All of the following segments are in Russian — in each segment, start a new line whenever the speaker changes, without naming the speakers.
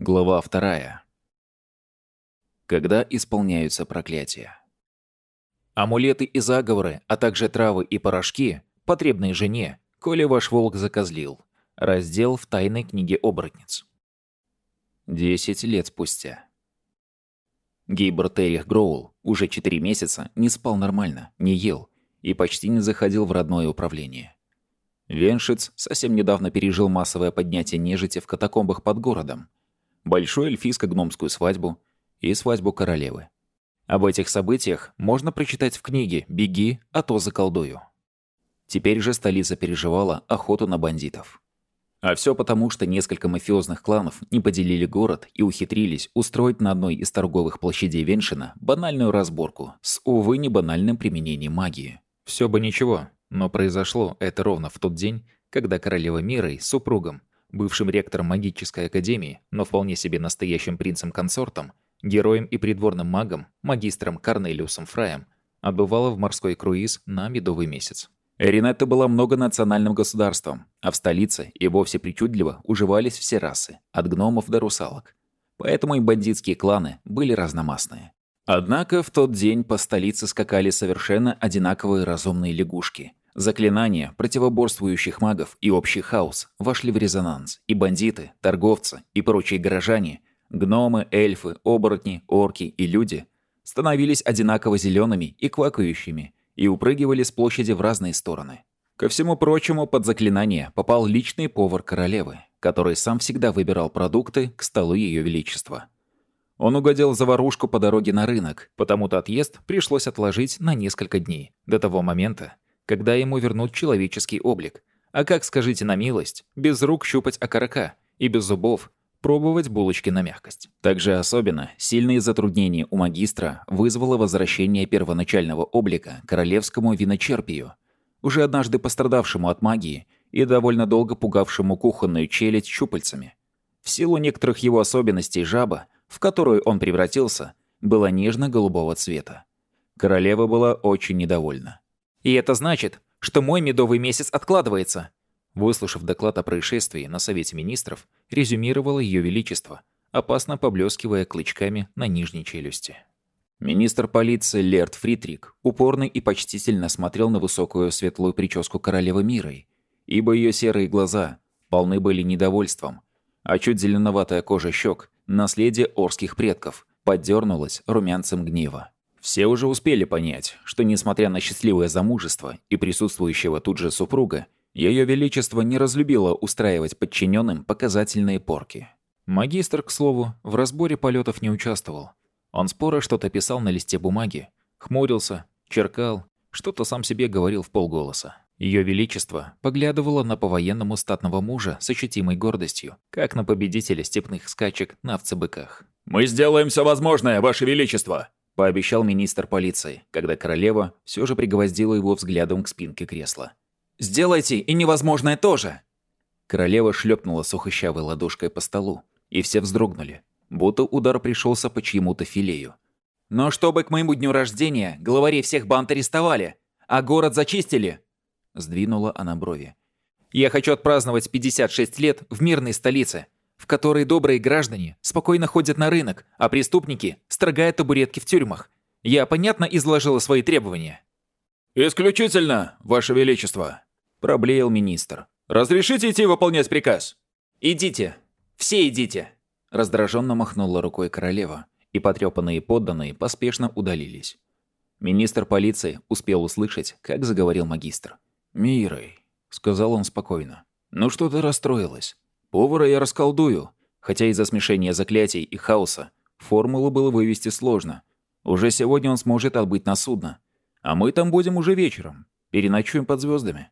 Глава вторая. Когда исполняются проклятия. Амулеты и заговоры, а также травы и порошки, потребные жене, коли ваш волк закозлил. Раздел в тайной книге оборотниц. Десять лет спустя. Гейбер Террих Гроул уже четыре месяца не спал нормально, не ел и почти не заходил в родное управление. Веншиц совсем недавно пережил массовое поднятие нежити в катакомбах под городом, большую эльфийско-гномскую свадьбу и свадьбу королевы. Об этих событиях можно прочитать в книге «Беги, а то заколдую». Теперь же столица переживала охоту на бандитов. А все потому, что несколько мафиозных кланов не поделили город и ухитрились устроить на одной из торговых площадей Веншина банальную разборку с, увы, не банальным применением магии. Все бы ничего, но произошло это ровно в тот день, когда королева Мирой с супругом бывшим ректором магической академии, но вполне себе настоящим принцем-консортом, героем и придворным магом, магистром Корнелиусом Фраем, отбывала в морской круиз на медовый месяц. Эринетта была многонациональным государством, а в столице и вовсе причудливо уживались все расы, от гномов до русалок. Поэтому и бандитские кланы были разномастные. Однако в тот день по столице скакали совершенно одинаковые разумные лягушки, Заклинания противоборствующих магов и общий хаос вошли в резонанс, и бандиты, торговцы и прочие горожане, гномы, эльфы, оборотни, орки и люди становились одинаково зелеными и квакающими и упрыгивали с площади в разные стороны. Ко всему прочему, под заклинание попал личный повар королевы, который сам всегда выбирал продукты к столу Ее Величества. Он угодил заварушку по дороге на рынок, потому-то отъезд пришлось отложить на несколько дней, до того момента, когда ему вернут человеческий облик. А как, скажите на милость, без рук щупать окорока и без зубов пробовать булочки на мягкость. Также особенно сильные затруднения у магистра вызвало возвращение первоначального облика королевскому виночерпию, уже однажды пострадавшему от магии и довольно долго пугавшему кухонную челядь щупальцами. В силу некоторых его особенностей жаба, в которую он превратился, была нежно-голубого цвета. Королева была очень недовольна. И это значит, что мой медовый месяц откладывается. Выслушав доклад о происшествии на Совете Министров, резюмировало Ее Величество, опасно поблескивая клычками на нижней челюсти. Министр полиции Лерт Фритрик упорно и почтительно смотрел на высокую светлую прическу королевы Мирой, ибо ее серые глаза полны были недовольством, а чуть зеленоватая кожа щек, наследие орских предков, поддернулась румянцем гнева. Все уже успели понять, что несмотря на счастливое замужество и присутствующего тут же супруга, ее величество не разлюбило устраивать подчиненным показательные порки. Магистр, к слову, в разборе полетов не участвовал. Он споро что-то писал на листе бумаги, хмурился, черкал, что-то сам себе говорил в полголоса. Ее Величество поглядывало на повоенному статного мужа с ощутимой гордостью, как на победителя степных скачек на овцебыках.
«Мы сделаем все возможное, Ваше Величество!»
Пообещал министр полиции, когда королева все же пригвоздила его взглядом к спинке кресла. «Сделайте и невозможное тоже!» Королева шлепнула сухощавой ладошкой по столу, и все вздрогнули, будто удар пришелся по чьему-то филею. «Но чтобы к моему дню рождения главарей всех банд арестовали, а город зачистили!» Сдвинула она брови. «Я хочу отпраздновать 56 лет в мирной столице, в которой добрые граждане спокойно ходят на рынок, а преступники строгают табуретки в тюрьмах. Я понятно изложила свои требования?»
«Исключительно, Ваше Величество», – проблеял министр. «Разрешите идти выполнять приказ?»
«Идите. Все идите!» Раздраженно махнула рукой королева, и потрепанные подданные поспешно удалились. Министр полиции успел услышать, как заговорил магистр. «Мирой», — сказал он спокойно. «Ну что ты расстроилась? Повара я расколдую, хотя из-за смешения заклятий и хаоса формулу было вывести сложно. Уже сегодня он сможет отбыть на судно. А мы там будем уже вечером. Переночуем под звездами.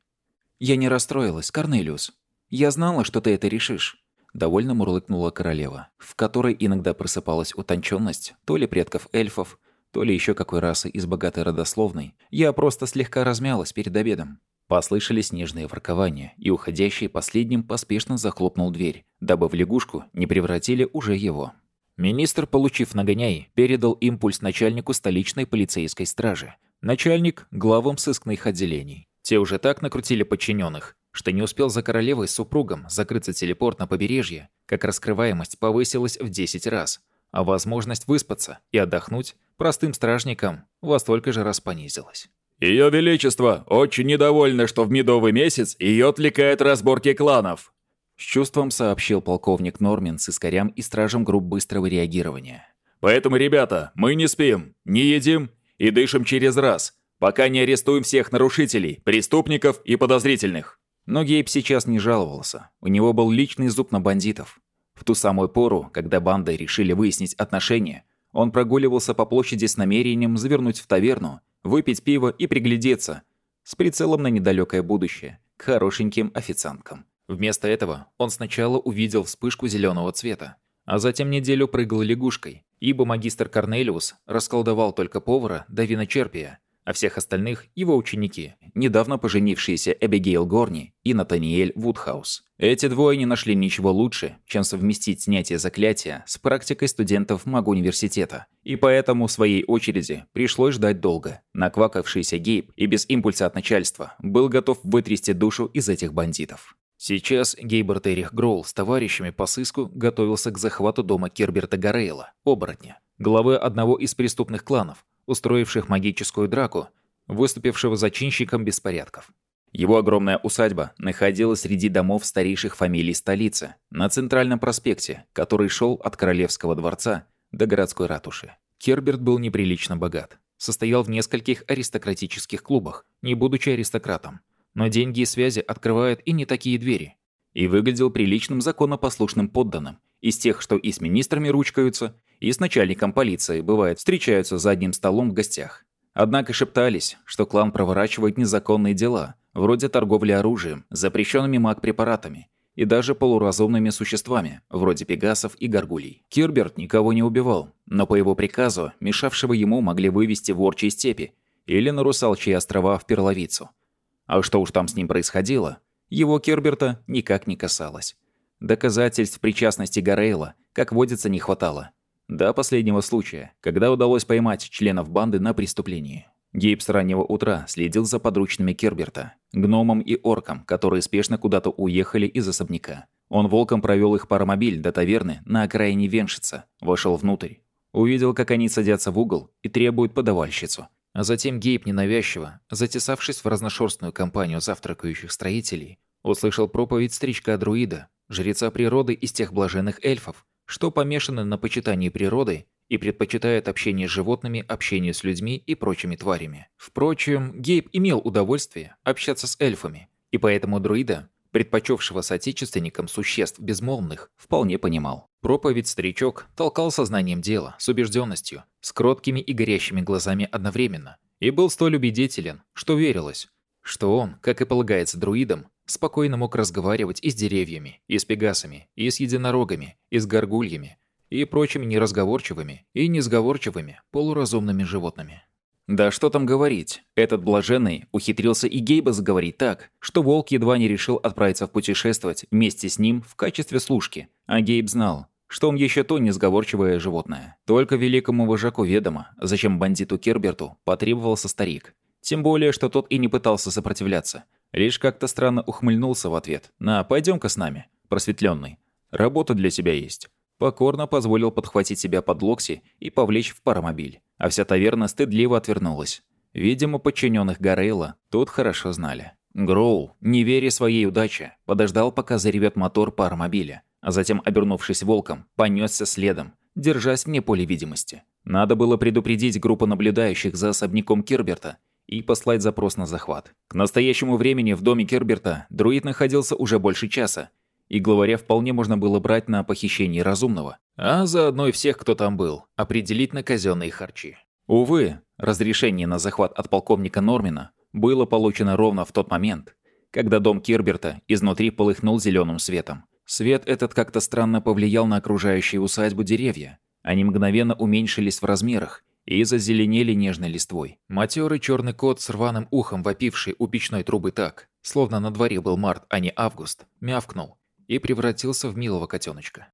Я не расстроилась, Корнелиус. Я знала, что ты это решишь. Довольно мурлыкнула королева, в которой иногда просыпалась утонченность, то ли предков эльфов, то ли еще какой расы из богатой родословной. Я просто слегка размялась перед обедом. Послышались нежные воркования, и уходящий последним поспешно захлопнул дверь, дабы в лягушку не превратили уже его. Министр, получив нагоняй, передал импульс начальнику столичной полицейской стражи. Начальник – главам сыскных отделений. Те уже так накрутили подчиненных, что не успел за королевой с супругом закрыться телепорт на побережье, как раскрываемость повысилась в 10 раз, а возможность выспаться и отдохнуть простым стражникам во столько же раз понизилась.
Ее Величество очень недовольна, что в медовый месяц ее отвлекают разборки кланов»,
с чувством сообщил полковник Нормин с искорям и стражем групп быстрого реагирования.
«Поэтому, ребята, мы не спим, не едим и дышим через раз, пока не арестуем всех нарушителей, преступников и подозрительных».
Но Гейб сейчас не жаловался. У него был личный зуб на бандитов. В ту самую пору, когда банды решили выяснить отношения, он прогуливался по площади с намерением завернуть в таверну, выпить пиво и приглядеться, с прицелом на недалекое будущее, к хорошеньким официанткам. Вместо этого он сначала увидел вспышку зеленого цвета, а затем неделю прыгал лягушкой, ибо магистр Корнелиус расколдовал только повара до виночерпия, а всех остальных – его ученики, недавно поженившиеся Эбигейл Горни и Натаниэль Вудхаус. Эти двое не нашли ничего лучше, чем совместить снятие заклятия с практикой студентов маг-университета, и поэтому в своей очереди пришлось ждать долго. Наквакавшийся Гейб и без импульса от начальства был готов вытрясти душу из этих бандитов. Сейчас Гейберт Эрих Гроул с товарищами по сыску готовился к захвату дома Керберта Гарейла, оборотня, главы одного из преступных кланов, устроивших магическую драку, выступившего зачинщиком беспорядков. Его огромная усадьба находилась среди домов старейших фамилий столицы, на центральном проспекте, который шел от Королевского дворца до городской ратуши. Керберт был неприлично богат. Состоял в нескольких аристократических клубах, не будучи аристократом. Но деньги и связи открывают и не такие двери. И выглядел приличным законопослушным подданным, из тех, что и с министрами ручкаются, и с начальником полиции, бывает, встречаются за одним столом в гостях. Однако шептались, что клан проворачивает незаконные дела, вроде торговли оружием, запрещенными маг-препаратами и даже полуразумными существами, вроде пегасов и горгулей. Кирберт никого не убивал, но по его приказу, мешавшего ему могли вывести в Орчей степи или на Русалчьи острова в Перловицу. А что уж там с ним происходило, его Кирберта никак не касалось. Доказательств причастности Гарейла, как водится, не хватало. До последнего случая, когда удалось поймать членов банды на преступлении. Гейб с раннего утра следил за подручными Керберта, гномом и орком, которые спешно куда-то уехали из особняка. Он волком провел их паромобиль до таверны на окраине Веншица, вошел внутрь. Увидел, как они садятся в угол и требуют подавальщицу. А затем Гейб ненавязчиво, затесавшись в разношерстную компанию завтракающих строителей, услышал проповедь старичка-друида, жреца природы из тех блаженных эльфов, что помешаны на почитании природы и предпочитают общение с животными общению с людьми и прочими тварями. Впрочем, Гейб имел удовольствие общаться с эльфами, и поэтому друида, предпочевшего соотечественникам существ безмолвных, вполне понимал. Проповедь старичок толкал сознанием дела, с убежденностью, с кроткими и горящими глазами одновременно, и был столь убедителен, что верилось, что он, как и полагается друидам, спокойно мог разговаривать и с деревьями, и с пегасами, и с единорогами, и с горгульями, и прочими неразговорчивыми и несговорчивыми полуразумными животными. Да что там говорить, этот блаженный ухитрился и Гейба заговорить так, что волк едва не решил отправиться в путешествовать вместе с ним в качестве служки, а Гейб знал, что он еще то несговорчивое животное. Только великому вожаку ведомо, зачем бандиту Керберту потребовался старик. Тем более, что тот и не пытался сопротивляться – Лишь как-то странно ухмыльнулся в ответ. «На, пойдем-ка с нами, просветленный. Работа для себя есть». Покорно позволил подхватить себя под локти и повлечь в паромобиль. А вся таверна стыдливо отвернулась. Видимо, подчиненных Гарейла тут хорошо знали. Гроул, не веря своей удаче, подождал, пока заревет мотор паромобиля, а затем, обернувшись волком, понесся следом, держась вне поля видимости. Надо было предупредить группу наблюдающих за особняком Кирберта и послать запрос на захват. К настоящему времени в доме Керберта друид находился уже больше часа, и главаря вполне можно было брать на похищение разумного, а заодно и всех, кто там был, определить на казенные харчи. Увы, разрешение на захват от полковника Нормина было получено ровно в тот момент, когда дом Кирберта изнутри полыхнул зеленым светом. Свет этот как-то странно повлиял на окружающие усадьбу деревья. Они мгновенно уменьшились в размерах и зазеленели нежной листвой. Матерый черный кот с рваным ухом, вопивший у печной трубы так, словно на дворе был март, а не август, мявкнул и превратился в милого котеночка.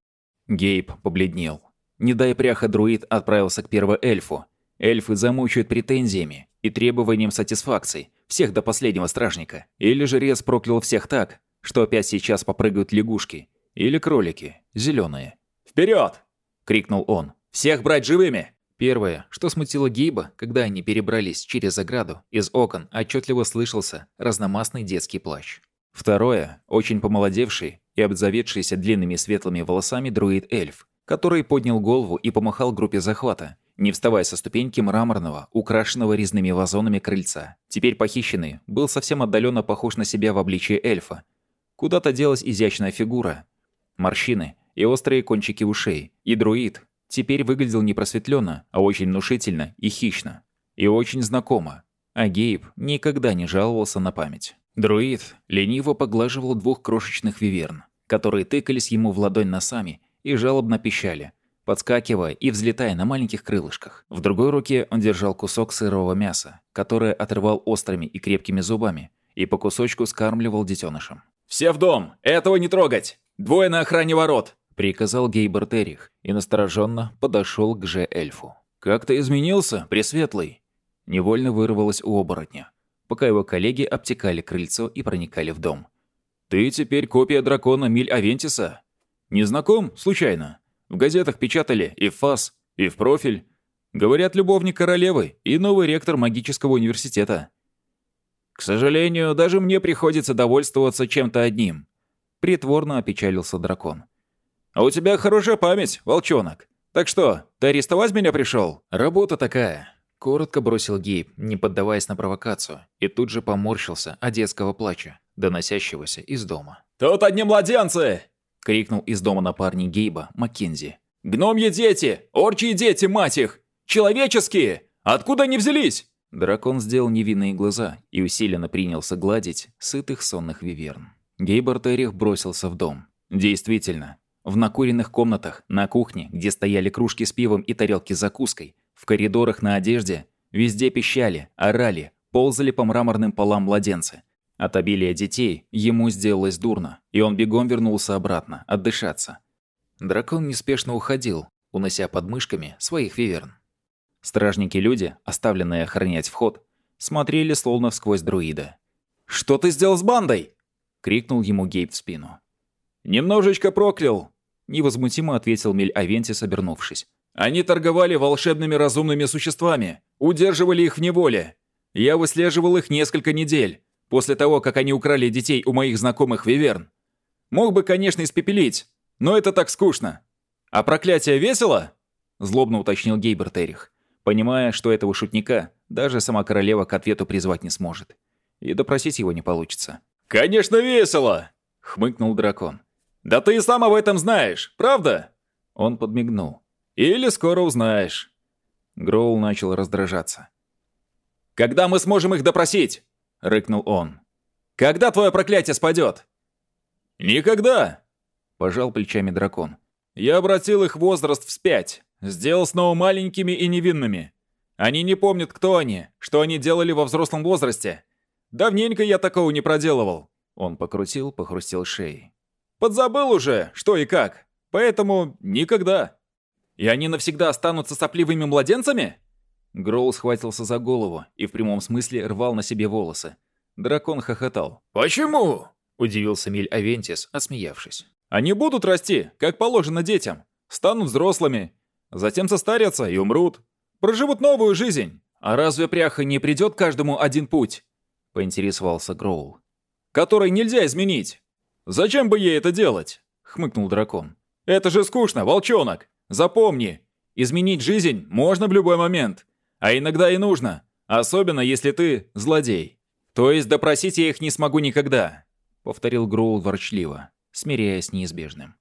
Гейб побледнел. Не дай пряха друид отправился к первоэльфу. Эльфы замучают претензиями и требованием сатисфакций всех до последнего стражника. Или жрец проклял всех так, что опять сейчас попрыгают лягушки Или кролики, зеленые.
«Вперед!» — крикнул он. «Всех брать живыми!»
Первое, что смутило Гейба, когда они перебрались через ограду, из окон отчетливо слышался разномастный детский плач. Второе, очень помолодевший и обзаведшийся длинными светлыми волосами друид-эльф, который поднял голову и помахал группе захвата, не вставая со ступеньки мраморного, украшенного резными вазонами крыльца. Теперь похищенный был совсем отдаленно похож на себя в обличии эльфа. Куда-то делась изящная фигура, морщины и острые кончики ушей, и друид, теперь выглядел не просветленно, а очень внушительно и хищно. И очень знакомо. А Гейб никогда не жаловался на память. Друид лениво поглаживал двух крошечных виверн, которые тыкались ему в ладонь носами и жалобно пищали, подскакивая и взлетая на маленьких крылышках. В другой руке он держал кусок сырого мяса, которое отрывал острыми и крепкими зубами, и по кусочку скармливал детенышам.
«Все в дом! Этого не трогать! Двое на охране ворот!»
— приказал Гейбер Терих и настороженно подошел к же-эльфу. «Как ты изменился, Пресветлый?» Невольно вырвалось у оборотня, пока его коллеги обтекали крыльцо и проникали в дом. «Ты теперь копия дракона Миль Авентиса? Не знаком, случайно? В газетах печатали и в ФАС, и в профиль. Говорят, любовник королевы и новый ректор магического университета. К сожалению, даже мне приходится довольствоваться чем-то одним». Притворно опечалился дракон. «А у тебя хорошая память, волчонок. Так что, ты арестовать меня пришел? Работа такая». Коротко бросил Гейб, не поддаваясь на провокацию, и тут же поморщился от детского плача, доносящегося из дома.
«Тут одни младенцы!»
— крикнул из дома напарник Гейба, Маккензи.
«Гномьи дети! Орчьи дети, мать их! Человеческие! Откуда они взялись?»
Дракон сделал невинные глаза и усиленно принялся гладить сытых сонных виверн. Гейбер Террих бросился в дом. Действительно, в накуренных комнатах, на кухне, где стояли кружки с пивом и тарелки с закуской, в коридорах на одежде, везде пищали, орали, ползали по мраморным полам младенцы. От обилия детей ему сделалось дурно, и он бегом вернулся обратно, отдышаться. Дракон неспешно уходил, унося под мышками своих виверн. Стражники-люди, оставленные охранять вход, смотрели словно сквозь друида.
«Что ты сделал с бандой?»
— крикнул ему Гейб в спину.
«Немножечко проклял», —
невозмутимо ответил Мель Авентис, обернувшись.
«Они торговали волшебными разумными существами, удерживали их в неволе. Я выслеживал их несколько недель, после того, как они украли детей у моих знакомых Виверн. Мог бы, конечно, испепелить, но это так скучно. А проклятие весело?»
Злобно уточнил Гейбер Террих, понимая, что этого шутника даже сама королева к ответу призвать не сможет. И допросить его не получится.
«Конечно весело!» — хмыкнул дракон. «Да ты и сам об этом знаешь, правда?»
Он подмигнул.
«Или скоро узнаешь».
Гроул начал раздражаться.
«Когда мы сможем их допросить?» — рыкнул он. «Когда твое проклятие спадет?» «Никогда!» — пожал плечами дракон. «Я обратил их возраст вспять, сделал снова маленькими и невинными. Они не помнят, кто они, что они делали во взрослом возрасте. Давненько я такого не проделывал».
Он покрутил, похрустел шеей.
Подзабыл уже, что и как. Поэтому никогда. И они навсегда останутся сопливыми младенцами?
Гроул схватился за голову и в прямом смысле рвал на себе волосы. Дракон хохотал.
«Почему?»
– удивился Миль Авентис, осмеявшись.
«Они будут расти, как положено детям. Станут взрослыми. Затем состарятся и умрут. Проживут новую жизнь. А разве пряха не придет каждому один путь?» – поинтересовался Гроул. «Который нельзя изменить. «Зачем бы ей это делать?» — хмыкнул дракон. «Это же скучно, волчонок! Запомни, изменить жизнь можно в любой момент, а иногда и нужно, особенно если ты злодей. То есть допросить я их не смогу никогда», — повторил Гроул ворчливо, смиряясь с неизбежным.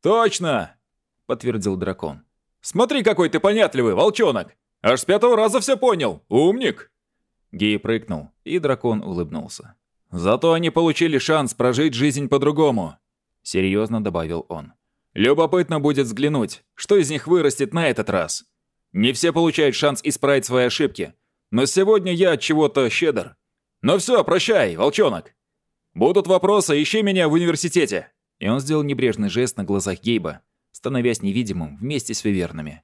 «Точно!» — подтвердил дракон. «Смотри, какой ты понятливый, волчонок! Аж с пятого раза все понял, умник!»
Гей прыгнул, и дракон улыбнулся.
Зато они получили шанс прожить жизнь по-другому», — серьезно добавил он. «Любопытно будет взглянуть, что из них вырастет на этот раз. Не все получают шанс исправить свои ошибки, но сегодня я от чего-то щедр. Ну все, прощай, волчонок. Будут вопросы, ищи меня в университете».
И он сделал небрежный жест на глазах Гейба, становясь невидимым вместе с вивернами.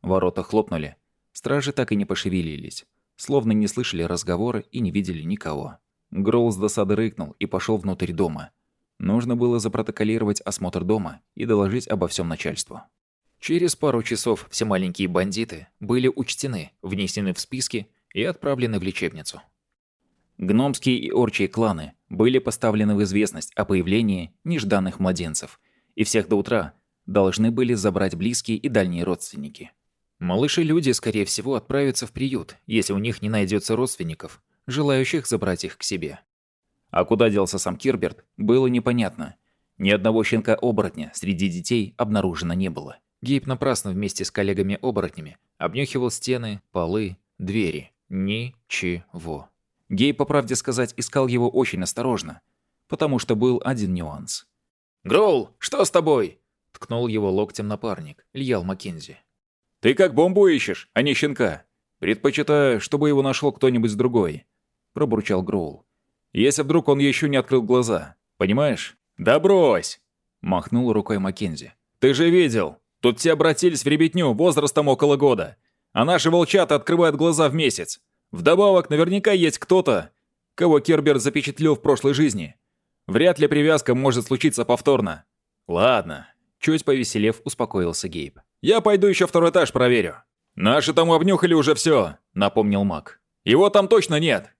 Ворота хлопнули. Стражи так и не пошевелились, словно не слышали разговоры и не видели никого. Гроул с досады рыкнул и пошел внутрь дома. Нужно было запротоколировать осмотр дома и доложить обо всем начальству. Через пару часов все маленькие бандиты были учтены, внесены в списки и отправлены в лечебницу. Гномские и орчие кланы были поставлены в известность о появлении нежданных младенцев, и всех до утра должны были забрать близкие и дальние родственники. Малыши-люди, скорее всего, отправятся в приют, если у них не найдется родственников, желающих забрать их к себе. А куда делся сам Кирберт, было непонятно. Ни одного щенка-оборотня среди детей обнаружено не было. Гейб напрасно вместе с коллегами-оборотнями обнюхивал стены, полы, двери. Ничего. Гейб, по правде сказать, искал его очень осторожно, потому что был один нюанс.
«Гроул, что с тобой?»
— ткнул его локтем напарник, Льял Маккензи.
«Ты как бомбу ищешь, а не щенка. Предпочитаю, чтобы его нашел кто-нибудь другой», — пробурчал Гроул. «Если вдруг он еще не открыл глаза, понимаешь?» «Да брось!» — махнул рукой Маккензи. «Ты же видел, Тут все обратились в ребятню возрастом около года. А наши волчата открывают глаза в месяц. Вдобавок, наверняка есть кто-то, кого Керберт запечатлел в прошлой жизни. Вряд ли привязка может случиться повторно. Ладно. Чуть повеселев, успокоился Гейб. Я пойду еще второй этаж проверю. Наши там обнюхали уже все, напомнил Мак. Его там точно нет.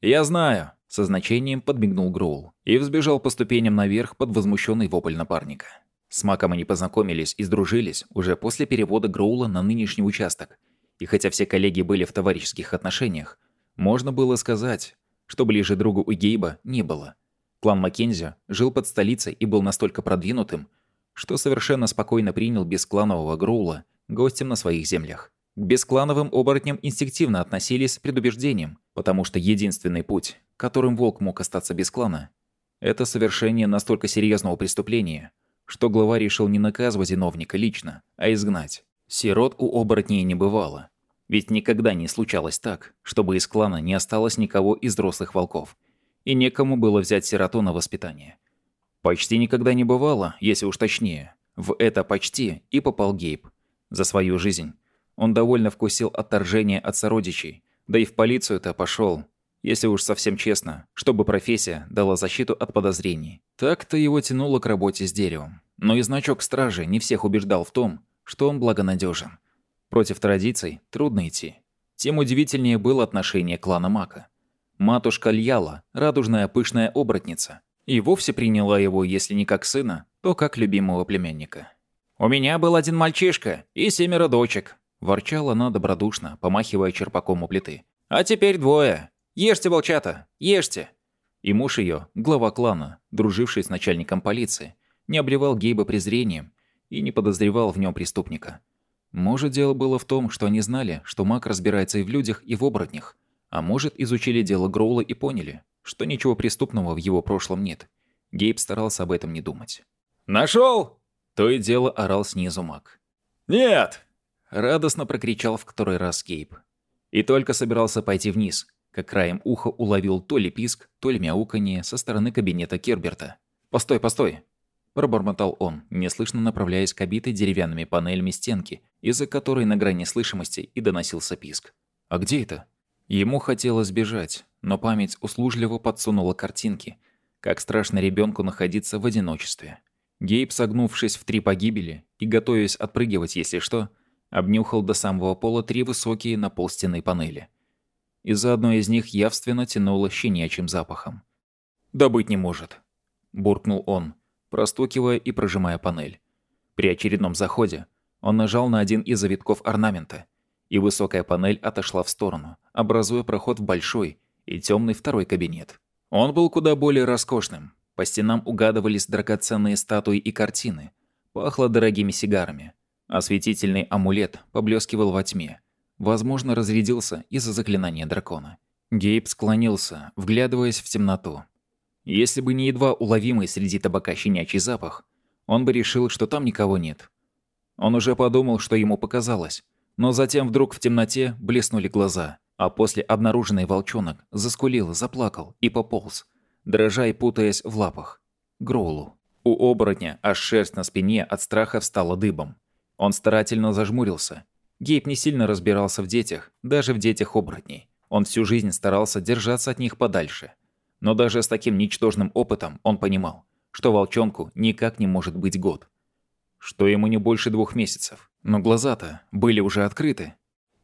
Я знаю. Со значением подмигнул Гроул и взбежал по ступеням наверх под возмущенный вопль напарника. С Маком они познакомились и сдружились уже после перевода Гроула на нынешний участок. И хотя все коллеги были в товарищеских отношениях, можно было сказать, что ближе другу у Гейба не было. Клан Маккензи жил под столицей и был настолько продвинутым, что совершенно спокойно принял бескланового Гроула гостем на своих землях. К бесклановым оборотням инстинктивно относились с предубеждением, потому что единственный путь, которым волк мог остаться без клана, это совершение настолько серьезного преступления, что глава решил не наказывать виновника лично, а изгнать. Сирот у оборотней не бывало. Ведь никогда не случалось так, чтобы из клана не осталось никого из взрослых волков. И некому было взять сироту на воспитание. Почти никогда не бывало, если уж точнее. В это почти и попал Гейб. За свою жизнь. Он довольно вкусил отторжение от сородичей. Да и в полицию-то пошел, если уж совсем честно, чтобы профессия дала защиту от подозрений. Так-то его тянуло к работе с деревом. Но и значок стражи не всех убеждал в том, что он благонадежен. Против традиций трудно идти. Тем удивительнее было отношение клана Мака. Матушка Льяла, радужная пышная оборотница, и вовсе приняла его, если не как сына, то как любимого племянника. «У меня был один мальчишка и семеро дочек», – ворчала она добродушно, помахивая черпаком у плиты. «А теперь двое. Ешьте, волчата, ешьте!» И муж ее, глава клана, друживший с начальником полиции, не обливал Гейба презрением и не подозревал в нем преступника. Может, дело было в том, что они знали, что маг разбирается и в людях, и в оборотнях, а может, изучили дело Гроула и поняли, что ничего преступного в его прошлом нет. Гейб старался об этом не думать. «Нашел?»
То и дело орал снизу маг.
«Нет!»
Радостно прокричал в который раз Гейб. И только собирался пойти вниз, как краем уха уловил то ли писк, то ли мяуканье со стороны кабинета Керберта. «Постой, постой!» Пробормотал он, неслышно направляясь к обитой деревянными панелями стенки, из-за которой на грани слышимости и доносился писк. «А где это?» Ему хотелось бежать, но память услужливо подсунула картинки, как страшно ребенку находиться в одиночестве. Гейб, согнувшись в три погибели и готовясь отпрыгивать, если что, обнюхал до самого пола три высокие на полстены панели – из-за одной из них явственно тянуло щенячьим запахом. «Да быть не может», – буркнул он, простукивая и прожимая панель. При очередном заходе он нажал на один из завитков орнамента, и высокая панель отошла в сторону, образуя проход в большой и темный второй кабинет. Он был куда более роскошным. По стенам угадывались драгоценные статуи и картины. Пахло дорогими сигарами. Осветительный амулет поблескивал во тьме, Возможно, разрядился из-за заклинания дракона. Гейб склонился, вглядываясь в темноту. Если бы не едва уловимый среди табака щенячий запах, он бы решил, что там никого нет. Он уже подумал, что ему показалось, но затем вдруг в темноте блеснули глаза, а после обнаруженный волчонок заскулил, заплакал и пополз, дрожа и путаясь в лапах. Гроулу. У оборотня аж шерсть на спине от страха встала дыбом. Он старательно зажмурился, Гейб не сильно разбирался в детях, даже в детях оборотней. Он всю жизнь старался держаться от них подальше. Но даже с таким ничтожным опытом он понимал, что волчонку никак не может быть год. Что ему не больше двух месяцев. Но глаза-то были уже открыты.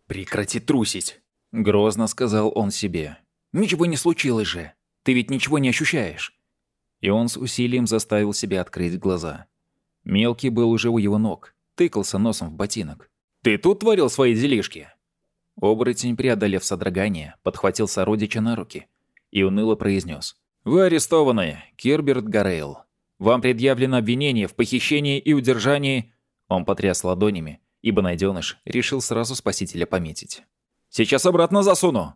«Прекрати трусить!»
— грозно сказал он себе. «Ничего не случилось же. Ты ведь ничего не ощущаешь». И он с усилием заставил себя открыть глаза. Мелкий был уже у его ног, тыкался носом в ботинок. «Ты тут творил свои делишки?» Оборотень, преодолев содрогание, подхватил сородича на руки и уныло произнес: «Вы арестованы, Кирберт Гарейл. Вам предъявлено обвинение в похищении и удержании...» Он потряс ладонями, ибо найденыш решил сразу спасителя пометить.
«Сейчас обратно засуну!»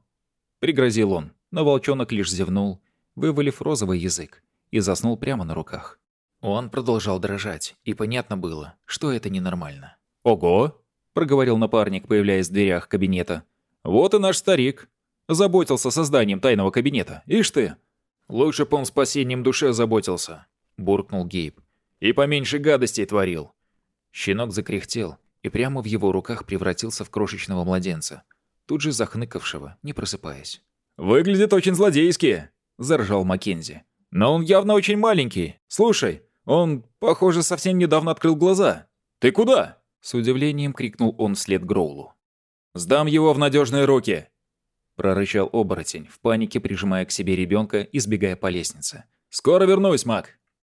Пригрозил он, но волчонок лишь зевнул, вывалив розовый язык, и заснул прямо на руках. Он продолжал дрожать, и понятно было, что это ненормально.
«Ого!» — проговорил напарник, появляясь в дверях кабинета. «Вот и наш старик. Заботился созданием тайного кабинета. Ишь ты!»
«Лучше б он спасением души заботился», — буркнул Гейб. «И поменьше гадостей творил». Щенок закряхтел и прямо в его руках превратился в крошечного младенца, тут же захныкавшего, не просыпаясь.
«Выглядит очень злодейски», — заржал Маккензи. «Но он явно очень маленький. Слушай, он, похоже, совсем недавно открыл глаза. Ты куда?»
С удивлением крикнул он вслед Гроулу.
«Сдам его в надежные руки!»
Прорычал оборотень, в панике прижимая к себе ребенка и сбегая по лестнице.
«Скоро вернусь, Мак!»